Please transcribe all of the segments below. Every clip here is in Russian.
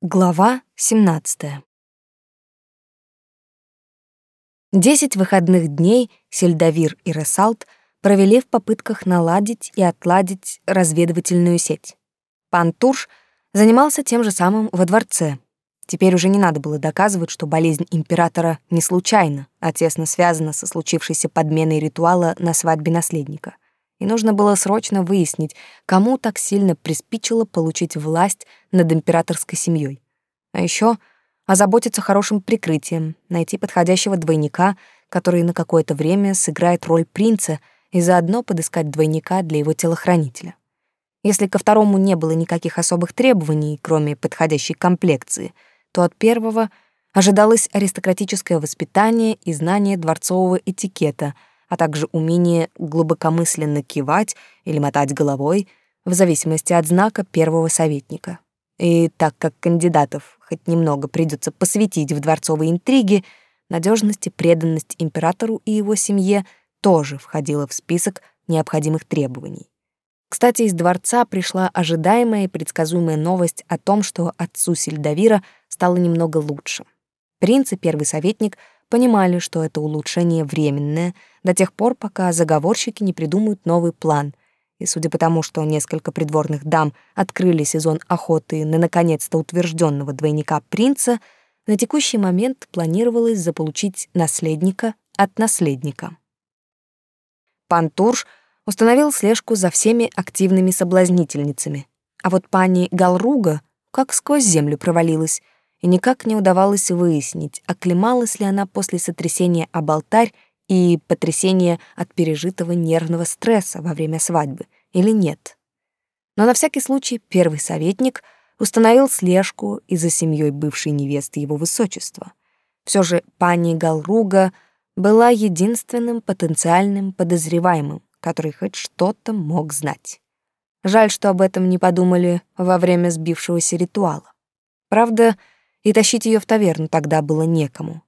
Глава 17. Десять выходных дней Сельдовир и Ресалт провели в попытках наладить и отладить разведывательную сеть. Пан Турш занимался тем же самым во дворце. Теперь уже не надо было доказывать, что болезнь императора не случайна, а тесно связана со случившейся подменой ритуала на свадьбе наследника — и нужно было срочно выяснить, кому так сильно приспичило получить власть над императорской семьей. А еще озаботиться хорошим прикрытием, найти подходящего двойника, который на какое-то время сыграет роль принца, и заодно подыскать двойника для его телохранителя. Если ко второму не было никаких особых требований, кроме подходящей комплекции, то от первого ожидалось аристократическое воспитание и знание дворцового этикета — а также умение глубокомысленно кивать или мотать головой в зависимости от знака первого советника. И так как кандидатов хоть немного придется посвятить в дворцовые интриги, надежность и преданность императору и его семье тоже входила в список необходимых требований. Кстати, из дворца пришла ожидаемая и предсказуемая новость о том, что отцу Сельдовира стало немного лучше. Принц и первый советник — понимали, что это улучшение временное, до тех пор, пока заговорщики не придумают новый план. И судя по тому, что несколько придворных дам открыли сезон охоты на наконец-то утвержденного двойника принца, на текущий момент планировалось заполучить наследника от наследника. Пан Турш установил слежку за всеми активными соблазнительницами, а вот пани Галруга как сквозь землю провалилась — и никак не удавалось выяснить, оклемалась ли она после сотрясения об алтарь и потрясения от пережитого нервного стресса во время свадьбы или нет. Но на всякий случай первый советник установил слежку и за семьей бывшей невесты его высочества. Все же пани Галруга была единственным потенциальным подозреваемым, который хоть что-то мог знать. Жаль, что об этом не подумали во время сбившегося ритуала. Правда, и тащить ее в таверну тогда было некому.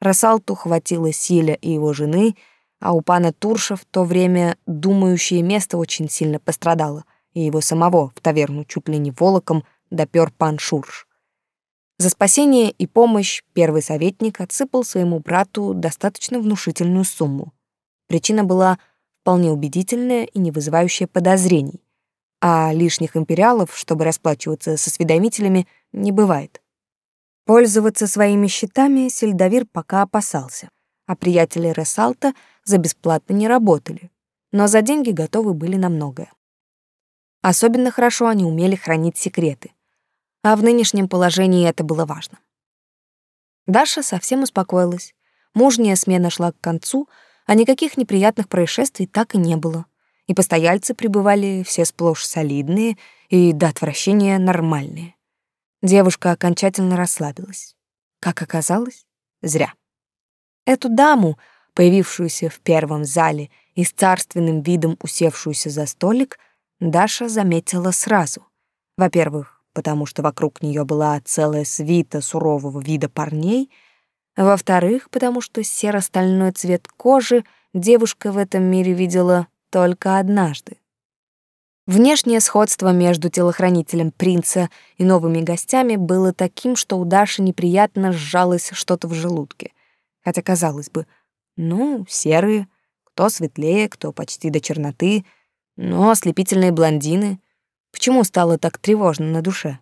Рассалту хватило Силя и его жены, а у пана Турша в то время думающее место очень сильно пострадало, и его самого в таверну чуть ли не волоком допер пан Шурш. За спасение и помощь первый советник отсыпал своему брату достаточно внушительную сумму. Причина была вполне убедительная и не вызывающая подозрений, а лишних империалов, чтобы расплачиваться со сведомителями, не бывает. Пользоваться своими счетами Сельдовир пока опасался, а приятели Ресалта за бесплатно не работали, но за деньги готовы были на многое. Особенно хорошо они умели хранить секреты, а в нынешнем положении это было важно. Даша совсем успокоилась. Мужняя смена шла к концу, а никаких неприятных происшествий так и не было. И постояльцы пребывали все сплошь солидные и до отвращения нормальные. Девушка окончательно расслабилась. Как оказалось, зря. Эту даму, появившуюся в первом зале и с царственным видом усевшуюся за столик, Даша заметила сразу. Во-первых, потому что вокруг нее была целая свита сурового вида парней, во-вторых, потому что серо-стальной цвет кожи девушка в этом мире видела только однажды. Внешнее сходство между телохранителем принца и новыми гостями было таким, что у Даши неприятно сжалось что-то в желудке. Хотя, казалось бы, ну, серые, кто светлее, кто почти до черноты, но ослепительные блондины. Почему стало так тревожно на душе?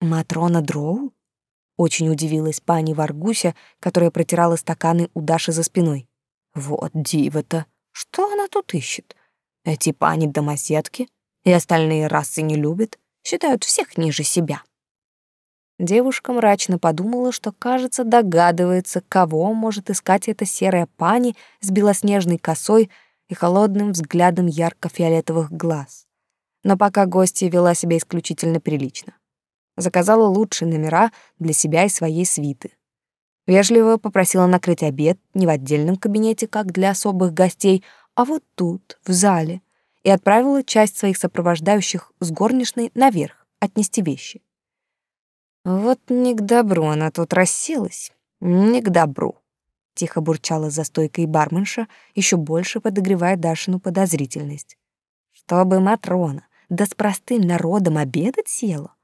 «Матрона Дроу?» — очень удивилась пани Варгуся, которая протирала стаканы у Даши за спиной. «Вот дива-то! Что она тут ищет? Эти пани-домоседки и остальные расы не любят, считают всех ниже себя. Девушка мрачно подумала, что, кажется, догадывается, кого может искать эта серая пани с белоснежной косой и холодным взглядом ярко-фиолетовых глаз. Но пока гостья вела себя исключительно прилично. Заказала лучшие номера для себя и своей свиты. Вежливо попросила накрыть обед не в отдельном кабинете, как для особых гостей, а вот тут, в зале, и отправила часть своих сопровождающих с горничной наверх отнести вещи. Вот не к добру она тут расселась, не к добру. Тихо бурчала за стойкой барменша, еще больше подогревая Дашину подозрительность. Чтобы Матрона, да с простым народом обедать села.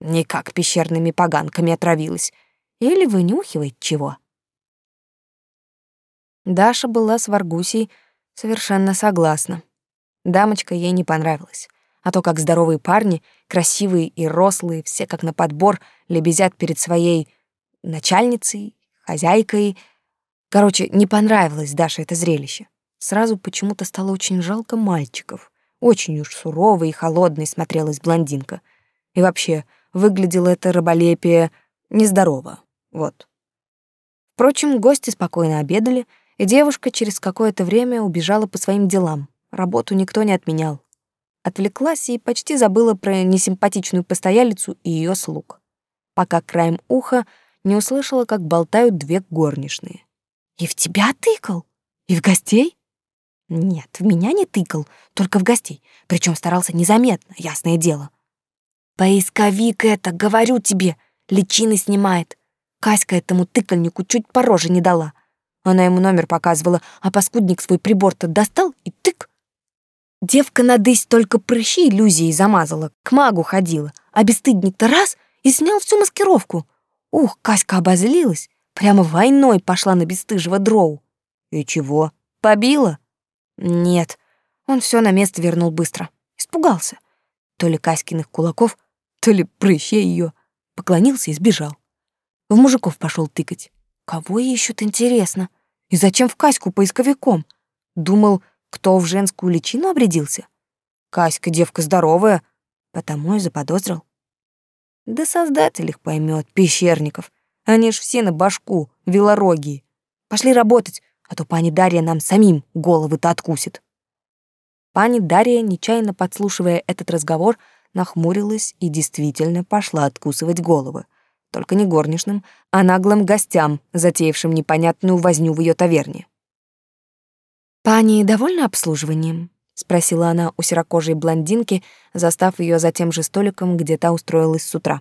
Никак пещерными поганками отравилась. Или вынюхивает чего. Даша была с Варгусей совершенно согласна. Дамочка ей не понравилась. А то, как здоровые парни, красивые и рослые, все как на подбор, лебезят перед своей начальницей, хозяйкой. Короче, не понравилось Даше это зрелище. Сразу почему-то стало очень жалко мальчиков. Очень уж суровой и холодной смотрелась блондинка. И вообще, выглядело это раболепие нездорово. Вот. Впрочем, гости спокойно обедали, и девушка через какое-то время убежала по своим делам. Работу никто не отменял. Отвлеклась и почти забыла про несимпатичную постоялицу и ее слуг. Пока краем уха не услышала, как болтают две горничные. «И в тебя тыкал? И в гостей?» «Нет, в меня не тыкал, только в гостей, причем старался незаметно, ясное дело». «Поисковик это, говорю тебе, личины снимает. Каська этому тыкальнику чуть по роже не дала. Она ему номер показывала, а паскудник свой прибор-то достал и тык. Девка надысь только прыщи иллюзией замазала, к магу ходила, а бесстыдник-то раз и снял всю маскировку. Ух, Каська обозлилась, прямо войной пошла на бесстыжего дроу. И чего, побила? Нет, он все на место вернул быстро. Испугался. То ли Каськиных кулаков, то ли прыщей ее. Поклонился и сбежал. В мужиков пошел тыкать. Кого ищут, интересно? И зачем в Каську поисковиком? Думал, кто в женскую личину обрядился? Каська девка здоровая, потому и заподозрил. Да создатель их поймет, пещерников. Они ж все на башку, велорогие. Пошли работать, а то пани Дарья нам самим головы-то откусит. Пани Дарья, нечаянно подслушивая этот разговор, нахмурилась и действительно пошла откусывать головы. Только не горничным, а наглым гостям, затеявшим непонятную возню в ее таверне. «Пани довольна обслуживанием?» — спросила она у серокожей блондинки, застав ее за тем же столиком, где та устроилась с утра.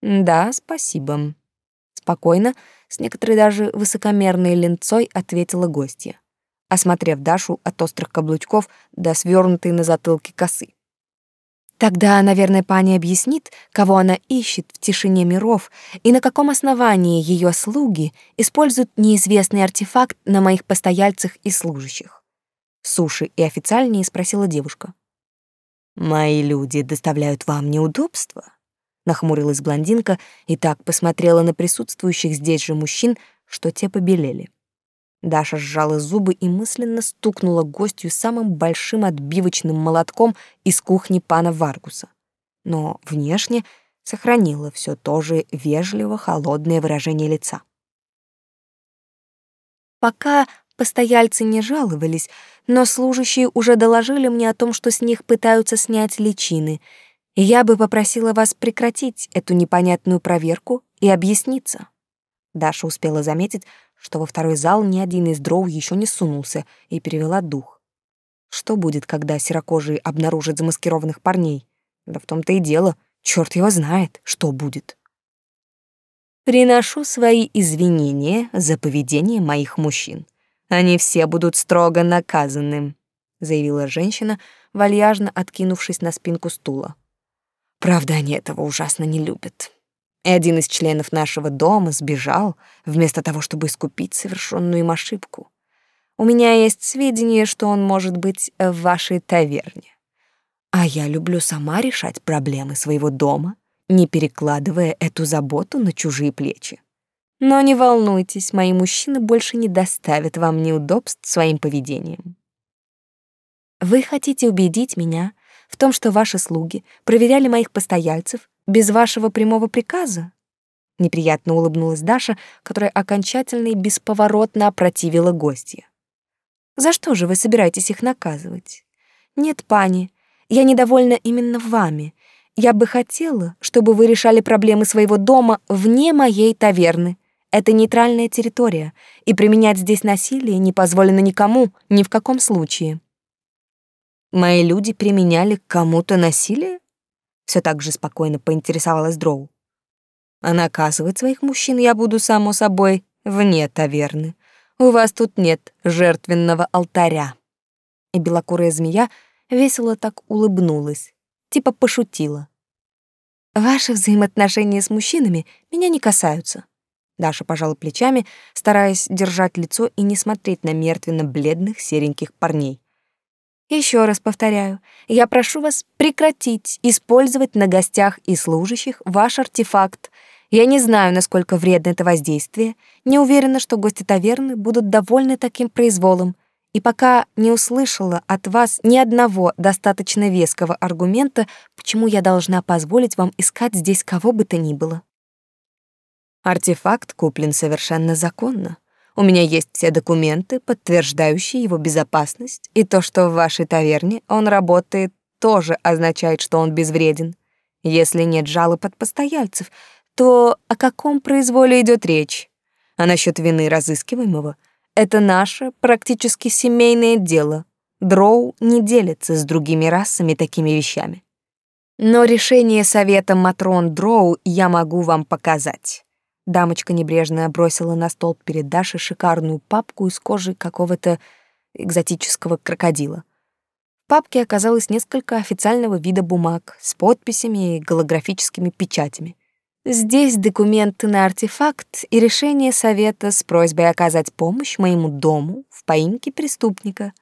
«Да, спасибо». Спокойно, с некоторой даже высокомерной ленцой ответила гостья, осмотрев Дашу от острых каблучков до свернутой на затылке косы. Тогда, наверное, пани объяснит, кого она ищет в тишине миров и на каком основании ее слуги используют неизвестный артефакт на моих постояльцах и служащих. Суши и официальнее спросила девушка. «Мои люди доставляют вам неудобства?» Нахмурилась блондинка и так посмотрела на присутствующих здесь же мужчин, что те побелели. Даша сжала зубы и мысленно стукнула гостью самым большим отбивочным молотком из кухни пана Варгуса. Но внешне сохранила все то же вежливо холодное выражение лица. Пока постояльцы не жаловались, но служащие уже доложили мне о том, что с них пытаются снять личины, я бы попросила вас прекратить эту непонятную проверку и объясниться. Даша успела заметить, что во второй зал ни один из дроу еще не сунулся и перевела дух. Что будет, когда серокожие обнаружат замаскированных парней? Да в том-то и дело, черт его знает, что будет. Приношу свои извинения за поведение моих мужчин. Они все будут строго наказаны, заявила женщина, вальяжно откинувшись на спинку стула. Правда, они этого ужасно не любят и один из членов нашего дома сбежал, вместо того, чтобы искупить совершенную им ошибку. У меня есть сведения, что он может быть в вашей таверне. А я люблю сама решать проблемы своего дома, не перекладывая эту заботу на чужие плечи. Но не волнуйтесь, мои мужчины больше не доставят вам неудобств своим поведением. Вы хотите убедить меня в том, что ваши слуги проверяли моих постояльцев без вашего прямого приказа?» Неприятно улыбнулась Даша, которая окончательно и бесповоротно опротивила гостья. «За что же вы собираетесь их наказывать?» «Нет, пани, я недовольна именно вами. Я бы хотела, чтобы вы решали проблемы своего дома вне моей таверны. Это нейтральная территория, и применять здесь насилие не позволено никому, ни в каком случае». «Мои люди применяли кому-то насилие?» Все так же спокойно поинтересовалась Дроу. А наказывать своих мужчин я буду, само собой, вне таверны. У вас тут нет жертвенного алтаря. И белокурая змея весело так улыбнулась, типа пошутила. Ваши взаимоотношения с мужчинами меня не касаются. Даша пожала плечами, стараясь держать лицо и не смотреть на мертвенно-бледных сереньких парней. Еще раз повторяю, я прошу вас прекратить использовать на гостях и служащих ваш артефакт. Я не знаю, насколько вредно это воздействие, не уверена, что гости таверны будут довольны таким произволом, и пока не услышала от вас ни одного достаточно веского аргумента, почему я должна позволить вам искать здесь кого бы то ни было. Артефакт куплен совершенно законно. У меня есть все документы, подтверждающие его безопасность, и то, что в вашей таверне он работает, тоже означает, что он безвреден. Если нет жалоб от постояльцев, то о каком произволе идет речь? А насчет вины разыскиваемого — это наше практически семейное дело. Дроу не делится с другими расами такими вещами. Но решение совета Матрон Дроу я могу вам показать. Дамочка небрежно бросила на стол перед Дашей шикарную папку из кожи какого-то экзотического крокодила. В папке оказалось несколько официального вида бумаг с подписями и голографическими печатями. Здесь документы на артефакт и решение совета с просьбой оказать помощь моему дому в поимке преступника.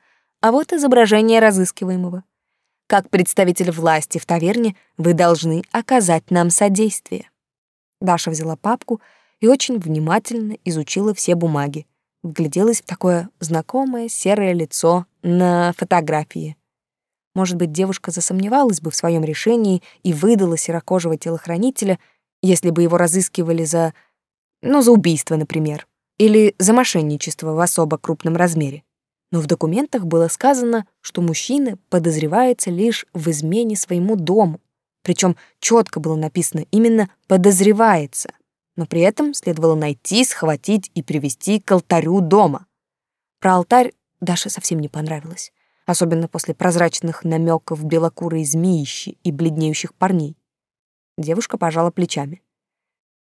А вот изображение разыскиваемого. Как представитель власти в таверне вы должны оказать нам содействие. Даша взяла папку и очень внимательно изучила все бумаги. Вгляделась в такое знакомое серое лицо на фотографии. Может быть, девушка засомневалась бы в своем решении и выдала серокожего телохранителя, если бы его разыскивали за... ну, за убийство, например, или за мошенничество в особо крупном размере. Но в документах было сказано, что мужчина подозревается лишь в измене своему дому. Причем четко было написано именно «подозревается» но при этом следовало найти, схватить и привести к алтарю дома. Про алтарь Даше совсем не понравилось, особенно после прозрачных намеков белокурой змеищи и бледнеющих парней. Девушка пожала плечами.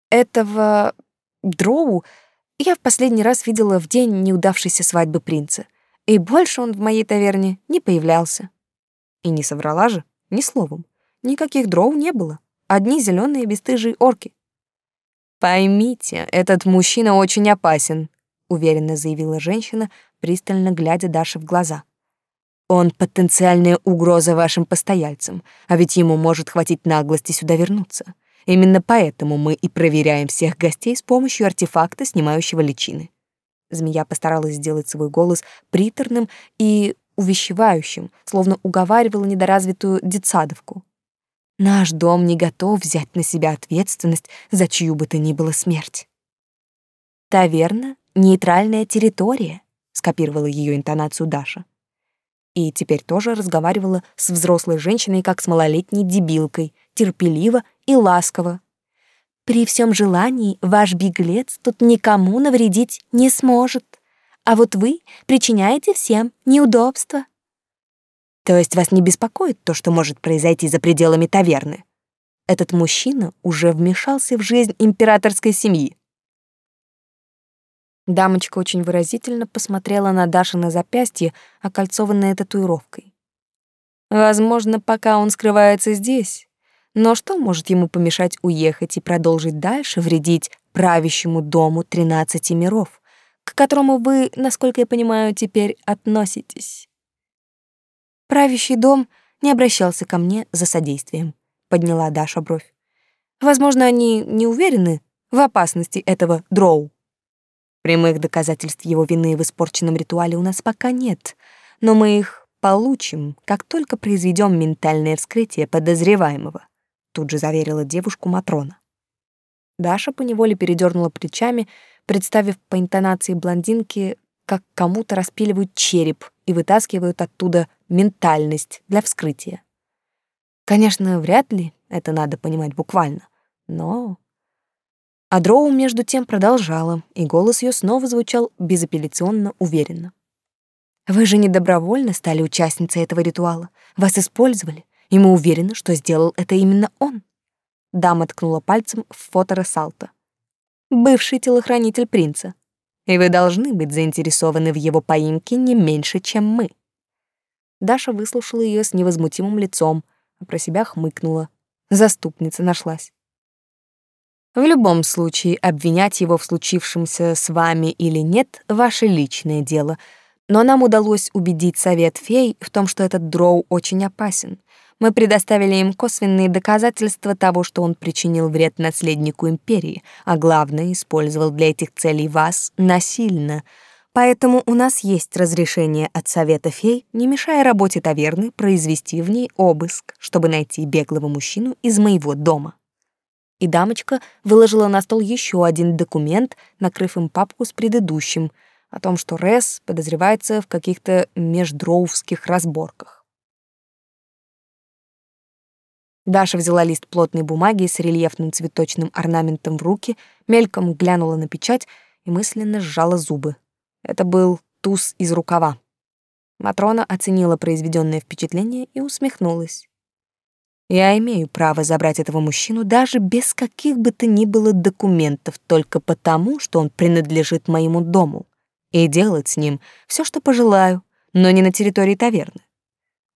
Этого дроу я в последний раз видела в день неудавшейся свадьбы принца, и больше он в моей таверне не появлялся. И не соврала же, ни словом. Никаких дроу не было, одни зеленые бесстыжие орки. Поймите, этот мужчина очень опасен, уверенно заявила женщина, пристально глядя Даше в глаза. Он потенциальная угроза вашим постояльцам, а ведь ему может хватить наглости сюда вернуться. Именно поэтому мы и проверяем всех гостей с помощью артефакта, снимающего личины. Змея постаралась сделать свой голос приторным и увещевающим, словно уговаривала недоразвитую детсадовку. Наш дом не готов взять на себя ответственность за чью бы то ни было смерть. Таверна — нейтральная территория, скопировала ее интонацию Даша. И теперь тоже разговаривала с взрослой женщиной, как с малолетней дебилкой, терпеливо и ласково. При всем желании ваш беглец тут никому навредить не сможет, а вот вы причиняете всем неудобства. То есть вас не беспокоит то, что может произойти за пределами таверны? Этот мужчина уже вмешался в жизнь императорской семьи. Дамочка очень выразительно посмотрела на Даша на запястье, окольцованное татуировкой. Возможно, пока он скрывается здесь. Но что может ему помешать уехать и продолжить дальше вредить правящему дому тринадцати миров, к которому вы, насколько я понимаю, теперь относитесь? Правящий дом не обращался ко мне за содействием, подняла Даша бровь. Возможно, они не уверены в опасности этого дроу. Прямых доказательств его вины в испорченном ритуале у нас пока нет, но мы их получим, как только произведем ментальное вскрытие подозреваемого, тут же заверила девушку Матрона. Даша поневоле передернула плечами, представив по интонации блондинки, как кому-то распиливают череп и вытаскивают оттуда ментальность для вскрытия. Конечно, вряд ли это надо понимать буквально, но... А между тем продолжала, и голос ее снова звучал безапелляционно уверенно. «Вы же не добровольно стали участницей этого ритуала. Вас использовали, и мы уверены, что сделал это именно он». Дама ткнула пальцем в фото Рассалта. «Бывший телохранитель принца. И вы должны быть заинтересованы в его поимке не меньше, чем мы». Даша выслушала ее с невозмутимым лицом, а про себя хмыкнула. Заступница нашлась. В любом случае, обвинять его в случившемся с вами или нет — ваше личное дело. Но нам удалось убедить совет фей в том, что этот дроу очень опасен. Мы предоставили им косвенные доказательства того, что он причинил вред наследнику империи, а главное, использовал для этих целей вас насильно. Поэтому у нас есть разрешение от совета фей, не мешая работе таверны, произвести в ней обыск, чтобы найти беглого мужчину из моего дома и дамочка выложила на стол еще один документ, накрыв им папку с предыдущим, о том, что Рес подозревается в каких-то междроувских разборках. Даша взяла лист плотной бумаги с рельефным цветочным орнаментом в руки, мельком глянула на печать и мысленно сжала зубы. Это был туз из рукава. Матрона оценила произведенное впечатление и усмехнулась. Я имею право забрать этого мужчину даже без каких бы то ни было документов, только потому, что он принадлежит моему дому, и делать с ним все, что пожелаю, но не на территории таверны.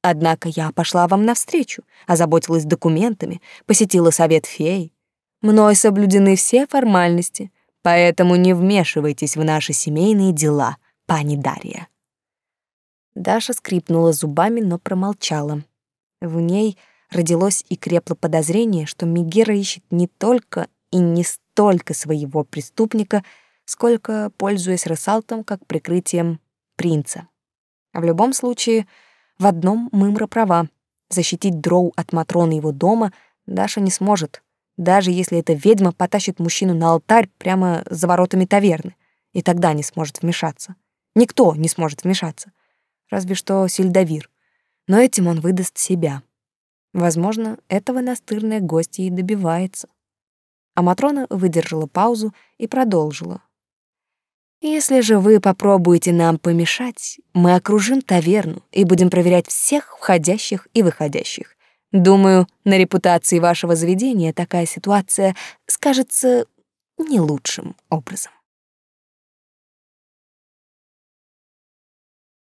Однако я пошла вам навстречу, озаботилась документами, посетила совет фей. Мной соблюдены все формальности, поэтому не вмешивайтесь в наши семейные дела, пани Дарья. Даша скрипнула зубами, но промолчала. В ней родилось и крепло подозрение, что Мегера ищет не только и не столько своего преступника, сколько пользуясь Ресалтом как прикрытием принца. А в любом случае, в одном Мымра права. Защитить Дроу от Матрона его дома Даша не сможет, даже если эта ведьма потащит мужчину на алтарь прямо за воротами таверны, и тогда не сможет вмешаться. Никто не сможет вмешаться. Разве что Сильдавир. Но этим он выдаст себя. Возможно, этого настырная гостья и добивается. А Матрона выдержала паузу и продолжила. «Если же вы попробуете нам помешать, мы окружим таверну и будем проверять всех входящих и выходящих. Думаю, на репутации вашего заведения такая ситуация скажется не лучшим образом».